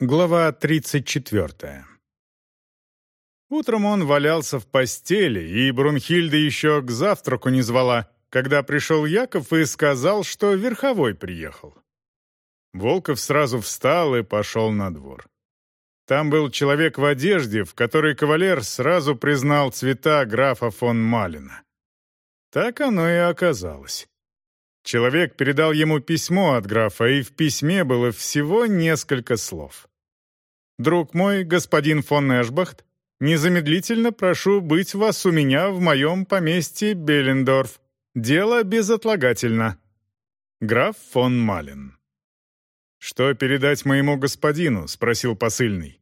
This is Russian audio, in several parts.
Глава 34. Утром он валялся в постели, и Брунхильда еще к завтраку не звала, когда пришел Яков и сказал, что верховой приехал. Волков сразу встал и пошел на двор. Там был человек в одежде, в которой кавалер сразу признал цвета графа фон Малина. Так оно и оказалось. Человек передал ему письмо от графа, и в письме было всего несколько слов. «Друг мой, господин фон Эшбахт, незамедлительно прошу быть вас у меня в моем поместье Беллендорф. Дело безотлагательно. Граф фон Малин». «Что передать моему господину?» — спросил посыльный.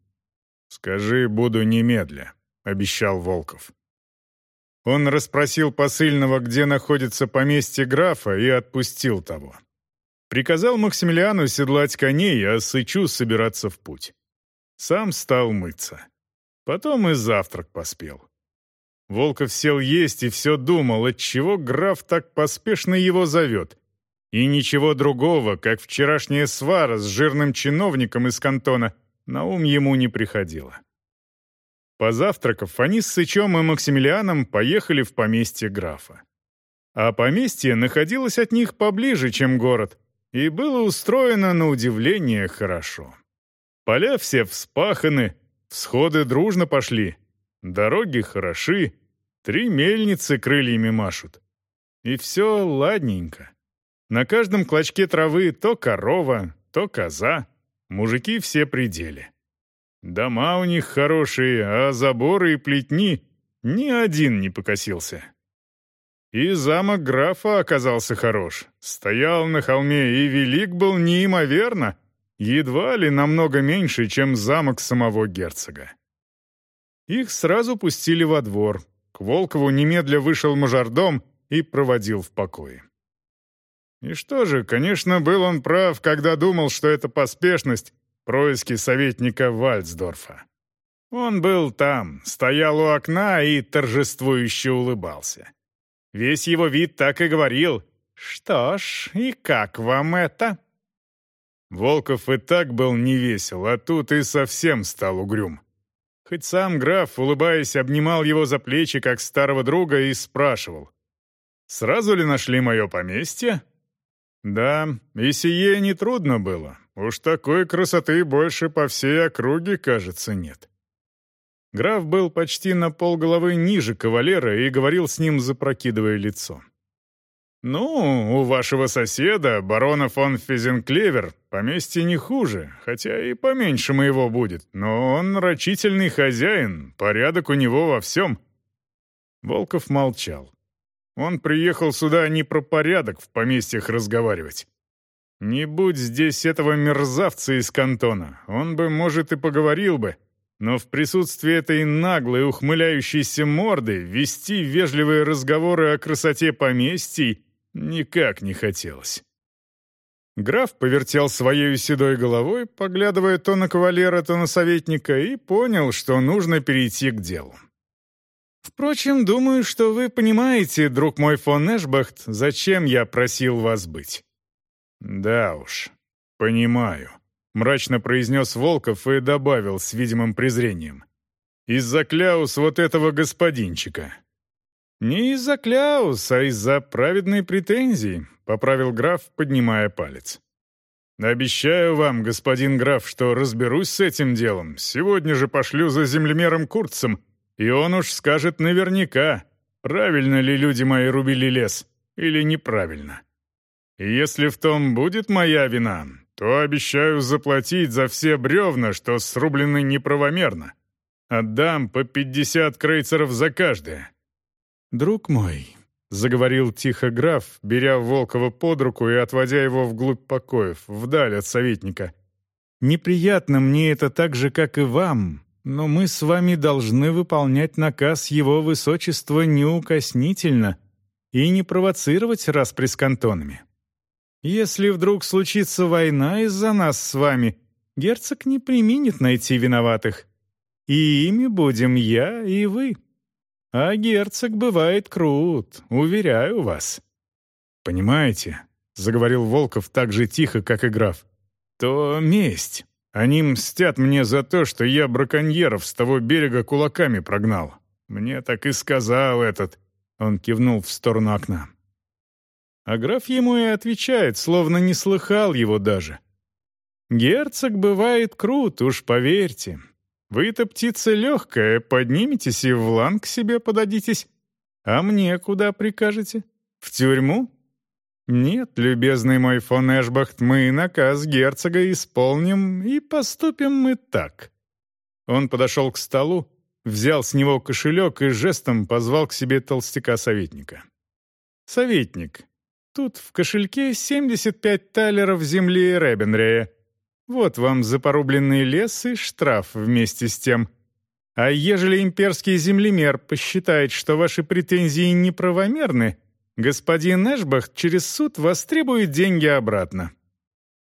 «Скажи, буду немедля», — обещал Волков. Он расспросил посыльного, где находится поместье графа, и отпустил того. Приказал Максимилиану седлать коней, а Сычу собираться в путь. Сам стал мыться. Потом и завтрак поспел. Волков сел есть и все думал, отчего граф так поспешно его зовет. И ничего другого, как вчерашняя свара с жирным чиновником из кантона, на ум ему не приходило. Позавтракав, они с Сычом и Максимилианом поехали в поместье графа. А поместье находилось от них поближе, чем город, и было устроено на удивление хорошо. Поля все вспаханы, всходы дружно пошли, дороги хороши, три мельницы крыльями машут. И все ладненько. На каждом клочке травы то корова, то коза, мужики все пределе. Дома у них хорошие, а заборы и плетни ни один не покосился. И замок графа оказался хорош. Стоял на холме и велик был неимоверно, едва ли намного меньше, чем замок самого герцога. Их сразу пустили во двор. К Волкову немедля вышел мажордом и проводил в покое. И что же, конечно, был он прав, когда думал, что это поспешность происки советника Вальцдорфа. Он был там, стоял у окна и торжествующе улыбался. Весь его вид так и говорил «Что ж, и как вам это?» Волков и так был невесел, а тут и совсем стал угрюм. Хоть сам граф, улыбаясь, обнимал его за плечи, как старого друга, и спрашивал. «Сразу ли нашли мое поместье?» «Да, и сие нетрудно было. Уж такой красоты больше по всей округе, кажется, нет. Граф был почти на полголовы ниже кавалера и говорил с ним, запрокидывая лицо. «Ну, у вашего соседа, барона фон Физенклевер, поместье не хуже, хотя и поменьше моего будет, но он рачительный хозяин, порядок у него во всем». Волков молчал. Он приехал сюда не про порядок в поместьях разговаривать. Не будь здесь этого мерзавца из кантона, он бы, может, и поговорил бы, но в присутствии этой наглой, ухмыляющейся морды вести вежливые разговоры о красоте поместий никак не хотелось. Граф повертел своей седой головой, поглядывая то на кавалера, то на советника, и понял, что нужно перейти к делу. «Впрочем, думаю, что вы понимаете, друг мой фон Эшбахт, зачем я просил вас быть. «Да уж, понимаю», — мрачно произнес Волков и добавил с видимым презрением. «Из-за кляус вот этого господинчика». «Не из-за кляус, а из-за праведной претензии», — поправил граф, поднимая палец. «Обещаю вам, господин граф, что разберусь с этим делом. Сегодня же пошлю за землемером Курцем, и он уж скажет наверняка, правильно ли люди мои рубили лес или неправильно. И если в том будет моя вина, то обещаю заплатить за все бревна, что срублены неправомерно. Отдам по пятьдесят крейцеров за каждое». «Друг мой», — заговорил тихо граф, беря Волкова под руку и отводя его вглубь покоев, вдаль от советника. «Неприятно мне это так же, как и вам, но мы с вами должны выполнять наказ его высочества неукоснительно и не провоцировать распри с кантонами. Если вдруг случится война из-за нас с вами, герцог не применит найти виноватых. И ими будем я и вы. А герцог бывает крут, уверяю вас». «Понимаете», — заговорил Волков так же тихо, как и граф, — «то месть. Они мстят мне за то, что я браконьеров с того берега кулаками прогнал. Мне так и сказал этот». Он кивнул в сторону окна. А граф ему и отвечает, словно не слыхал его даже. «Герцог бывает крут, уж поверьте. Вы-то птица легкая, подниметесь и в лан к себе подадитесь. А мне куда прикажете? В тюрьму? Нет, любезный мой фон Эшбахт, мы наказ герцога исполним и поступим мы так». Он подошел к столу, взял с него кошелек и жестом позвал к себе толстяка-советника. «Советник, тут в кошельке 75 талеров земли Ребенрея. Вот вам за порубленный лес и штраф вместе с тем. А ежели имперский землемер посчитает, что ваши претензии неправомерны, господин Эшбахт через суд востребует деньги обратно».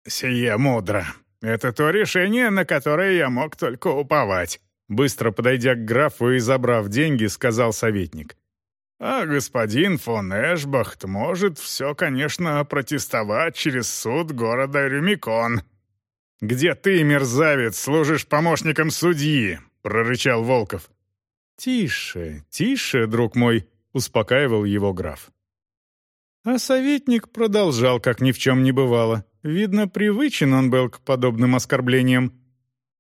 «Сие мудро. Это то решение, на которое я мог только уповать», быстро подойдя к графу и забрав деньги, сказал советник. «А господин фон Эшбахт может все, конечно, протестовать через суд города Рюмикон». «Где ты, мерзавец, служишь помощником судьи?» — прорычал Волков. «Тише, тише, друг мой», — успокаивал его граф. А советник продолжал, как ни в чем не бывало. Видно, привычен он был к подобным оскорблениям.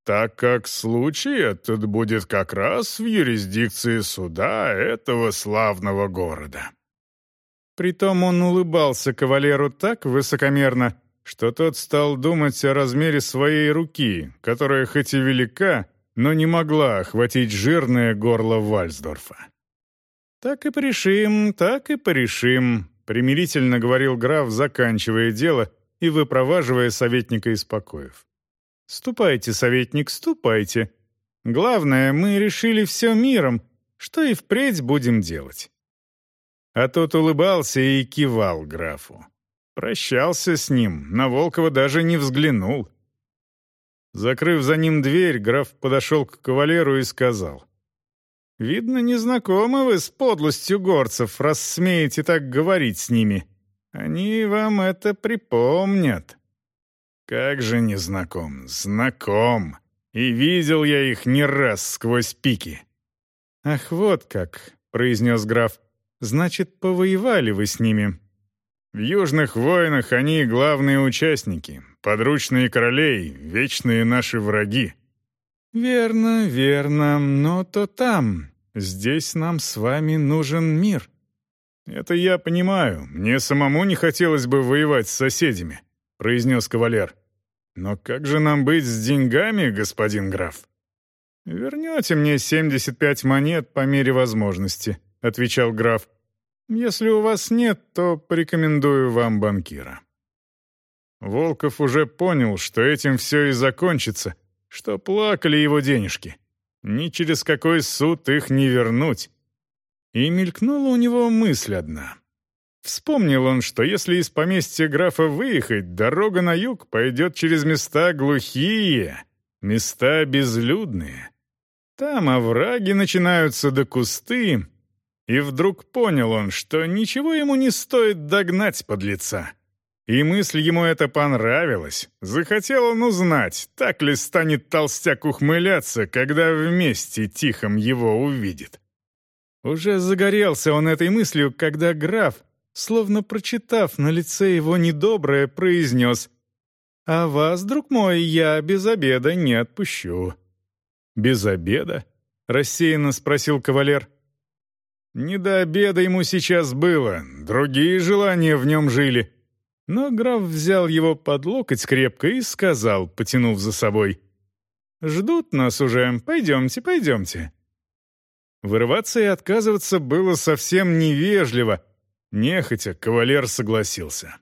«Так как случай этот будет как раз в юрисдикции суда этого славного города». Притом он улыбался кавалеру так высокомерно, что тот стал думать о размере своей руки, которая хоть и велика, но не могла охватить жирное горло Вальсдорфа. «Так и порешим, так и порешим», — примирительно говорил граф, заканчивая дело и выпроваживая советника из покоев. «Ступайте, советник, ступайте. Главное, мы решили все миром, что и впредь будем делать». А тот улыбался и кивал графу. Прощался с ним, на Волкова даже не взглянул. Закрыв за ним дверь, граф подошел к кавалеру и сказал. «Видно, не знакомы вы с подлостью горцев, раз смеете так говорить с ними. Они вам это припомнят». «Как же не знаком? Знаком. И видел я их не раз сквозь пики». «Ах, вот как», — произнес граф. «Значит, повоевали вы с ними». В южных войнах они главные участники, подручные королей, вечные наши враги. Верно, верно, но то там. Здесь нам с вами нужен мир. Это я понимаю. Мне самому не хотелось бы воевать с соседями, произнес кавалер. Но как же нам быть с деньгами, господин граф? Вернете мне 75 монет по мере возможности, отвечал граф. Если у вас нет, то порекомендую вам банкира». Волков уже понял, что этим все и закончится, что плакали его денежки. Ни через какой суд их не вернуть. И мелькнула у него мысль одна. Вспомнил он, что если из поместья графа выехать, дорога на юг пойдет через места глухие, места безлюдные. Там овраги начинаются до кусты, и вдруг понял он, что ничего ему не стоит догнать подлеца. И мысль ему это понравилась. Захотел он узнать, так ли станет толстяк ухмыляться, когда вместе тихом его увидит. Уже загорелся он этой мыслью, когда граф, словно прочитав на лице его недоброе, произнес «А вас, друг мой, я без обеда не отпущу». «Без обеда?» — рассеянно спросил кавалер. Не до обеда ему сейчас было, другие желания в нем жили. Но граф взял его под локоть крепко и сказал, потянув за собой, «Ждут нас уже, пойдемте, пойдемте». Вырываться и отказываться было совсем невежливо. Нехотя кавалер согласился.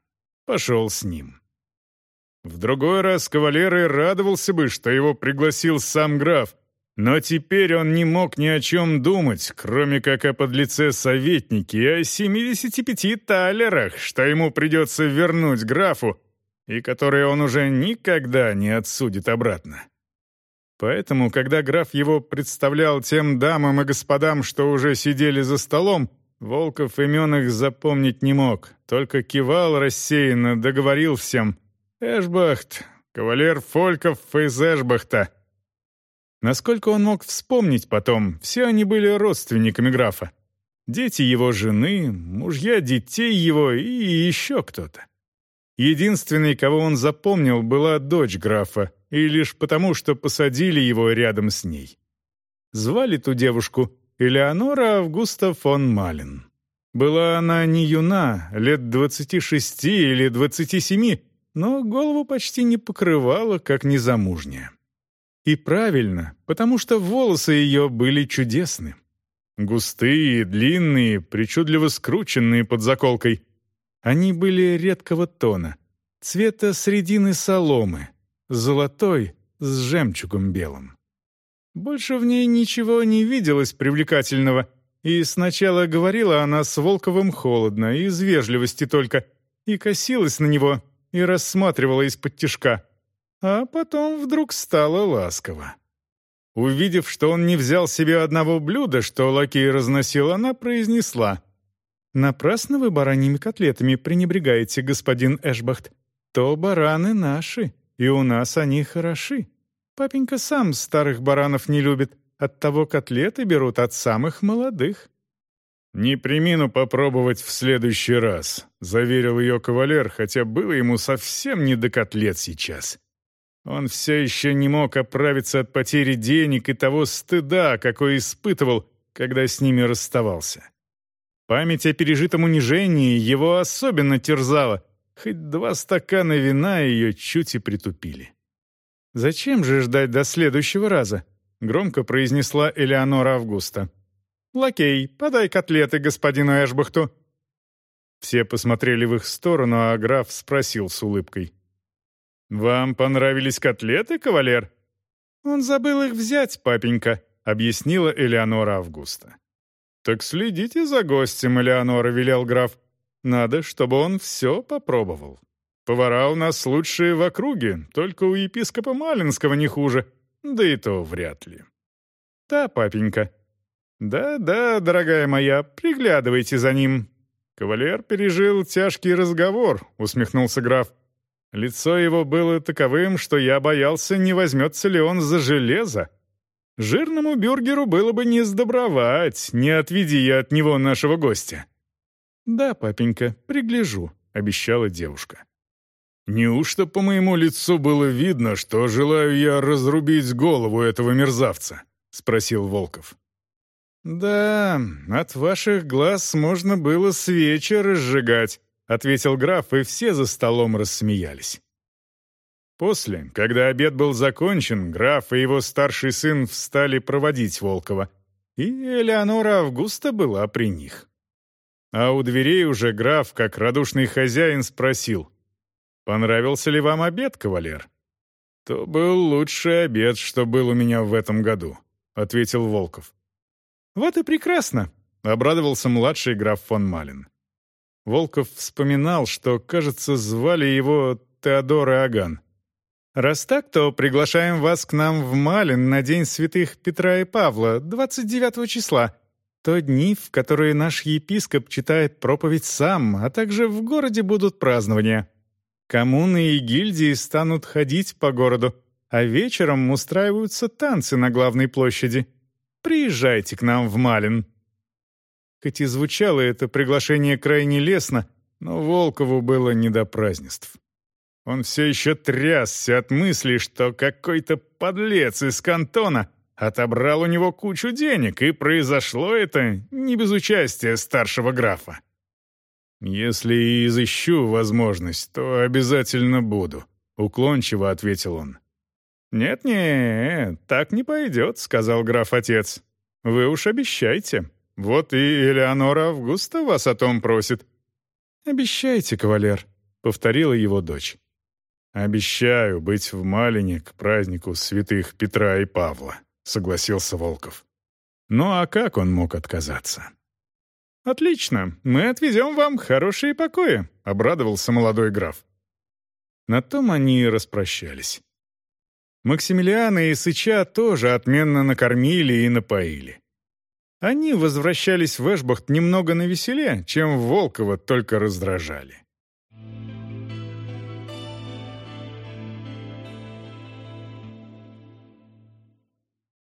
Пошел с ним. В другой раз кавалер и радовался бы, что его пригласил сам граф, но теперь он не мог ни о чем думать, кроме как о подлеце советнике и о 75 талерах, что ему придется вернуть графу, и которые он уже никогда не отсудит обратно. Поэтому, когда граф его представлял тем дамам и господам, что уже сидели за столом, Волков имен их запомнить не мог, только кивал рассеянно, договорил всем. «Эшбахт, Кавалер Фольков из Эшбахта». Насколько он мог вспомнить потом, все они были родственниками графа. Дети его жены, мужья детей его и еще кто-то. Единственной, кого он запомнил, была дочь графа, и лишь потому, что посадили его рядом с ней. Звали ту девушку Элеонора Августа фон Малин. Была она не юна, лет двадцати шести или двадцати семи, но голову почти не покрывала, как незамужняя. И правильно, потому что волосы ее были чудесны. Густые, длинные, причудливо скрученные под заколкой. Они были редкого тона, цвета средины соломы, золотой с жемчугом белым. Больше в ней ничего не виделось привлекательного, и сначала говорила она с Волковым холодно, из вежливости только, и косилась на него, и рассматривала из-под тишка, а потом вдруг стала ласково. Увидев, что он не взял себе одного блюда, что лакей разносил, она произнесла. «Напрасно вы бараньими котлетами пренебрегаете, господин Эшбахт. То бараны наши, и у нас они хороши. Папенька сам старых баранов не любит, оттого котлеты берут от самых молодых». «Не примину попробовать в следующий раз», — заверил ее кавалер, хотя было ему совсем не до котлет сейчас. Он все еще не мог оправиться от потери денег и того стыда, какой испытывал, когда с ними расставался. Память о пережитом унижении его особенно терзала, хоть два стакана вина ее чуть и притупили. «Зачем же ждать до следующего раза?» — громко произнесла Элеонора Августа. «Лакей, подай котлеты господину Эшбахту». Все посмотрели в их сторону, а граф спросил с улыбкой. «Вам понравились котлеты, кавалер?» «Он забыл их взять, папенька», — объяснила Элеонора Августа. «Так следите за гостем, Элеонора», — велел граф. «Надо, чтобы он все попробовал. Повара у нас лучшие в округе, только у епископа Малинского не хуже, да и то вряд ли». «Да, папенька». «Да-да, дорогая моя, приглядывайте за ним». «Кавалер пережил тяжкий разговор», — усмехнулся граф. Лицо его было таковым, что я боялся, не возьмется ли он за железо. Жирному бюргеру было бы не сдобровать, не отведи я от него нашего гостя. «Да, папенька, пригляжу», — обещала девушка. «Неужто по моему лицу было видно, что желаю я разрубить голову этого мерзавца?» — спросил Волков. «Да, от ваших глаз можно было свечи разжигать», — ответил граф, и все за столом рассмеялись. После, когда обед был закончен, граф и его старший сын встали проводить Волкова, и Элеонора Августа была при них. А у дверей уже граф, как радушный хозяин, спросил, «Понравился ли вам обед, кавалер?» «То был лучший обед, что был у меня в этом году», — ответил Волков. «Вот и прекрасно», — обрадовался младший граф фон Малин. Волков вспоминал, что, кажется, звали его Теодор Иоганн. «Раз так, то приглашаем вас к нам в Малин на День святых Петра и Павла, 29 числа. То дни, в которые наш епископ читает проповедь сам, а также в городе будут празднования. Коммуны и гильдии станут ходить по городу, а вечером устраиваются танцы на главной площади. Приезжайте к нам в Малин». Хоть и звучало это приглашение крайне лестно, но Волкову было не до празднеств. Он все еще трясся от мысли, что какой-то подлец из кантона отобрал у него кучу денег, и произошло это не без участия старшего графа. «Если и изыщу возможность, то обязательно буду», — уклончиво ответил он. «Нет-нет, так не пойдет», — сказал граф-отец. «Вы уж обещайте. Вот и Элеонора Августа вас о том просит». «Обещайте, кавалер», — повторила его дочь. «Обещаю быть в Малине к празднику святых Петра и Павла», — согласился Волков. Ну а как он мог отказаться? «Отлично, мы отвезем вам хорошие покои», — обрадовался молодой граф. На том они и распрощались. Максимилиана и Сыча тоже отменно накормили и напоили. Они возвращались в Эшбахт немного навеселе, чем Волкова только раздражали.